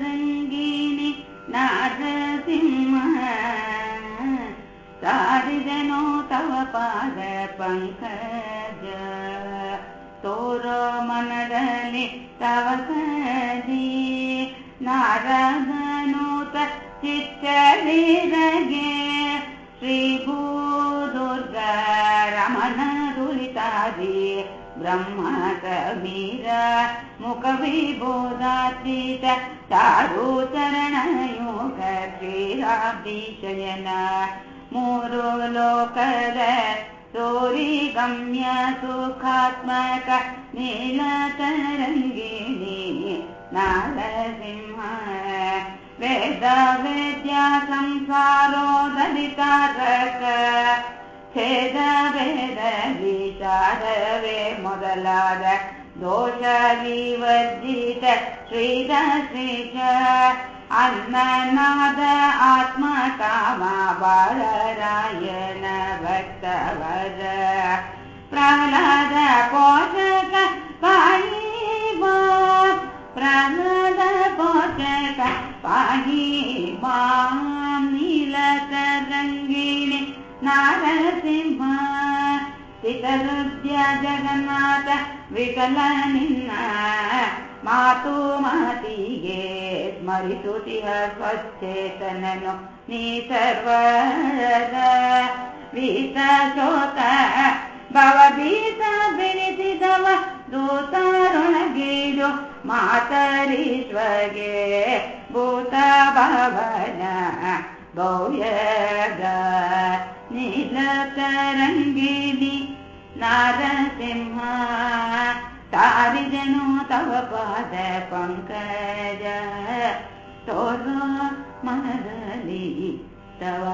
रङ्गिनि नागसिंह सा तव पाद पङ्कज तोरोमणनि तव ते नागनु ते श्रीभू ದುರಿತಾದಿ ಬ್ರಹ್ಮ ಕಬೀರ ಮುಖ ವಿಬೋಧಾತೀತ ಚಾರು ಚರಣ ಯೋಗ ಶ್ರೀರಾಬ್ಧೀಶಯನ ಮೂರು ಲೋಕದ ತೋರಿ ಗಮ್ಯ ಸುಖಾತ್ಮಕ ನೀಲತರಂಗಿಣಿ ನಾರಸಿಂಹ ವೇದ ವೇದ್ಯ ಸಂಸಾರೋದರಿತಾರಕ ಛೇದ ವೇದ ವಿಚಾರವೇ ಮೊದಲಾದ ದೋಷ ವಿವರ್ಜಿತ ಶ್ರೀರ ಶ್ರೀಜ ಅನ್ನನಾದ ಆತ್ಮ ಕಾಮ ಬಾಳರಾಯಣ ಭಕ್ತವರ ಪ್ರಹ್ಲಾದ ಪೋಷಕ ಪಾಯಿ ಪ್ರಹ್ಲಾದ ಪೋಷಕ ಪಾಯಿ ಮಾಂ ನೀಲತರಂಗಿಣಿ ನಾರಸಿಂಹ ಸ್ಥಿತರುದ್ಯ ಜಗನ್ನಾಥ ವಿಠಲ ನಿನ್ನ ಮಾತು ಮಾತಿಗೆ ಸ್ಮರಿಸುತ್ತಿಹ ಸ್ವಚ್ಛೇತನನು ನೀ ಸರ್ವದ ವೀತ ಶೋಕ ಭವಭೀತ ಬಿಡಿಸಿದವ ದೂತಾರೊಳಗೀಡು ಮಾತರೀಶ್ವಗೆ ಭೂತ ಭವನ ಭವ್ಯಗ ನೀಲತರಂಗಿಣಿ नारसिंहा। तारि जनो तव पाद पङ्को मरी तव